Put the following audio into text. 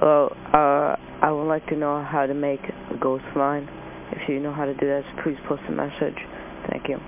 Hello,、uh, I would like to know how to make a ghost line. If you know how to do that, please post a message. Thank you.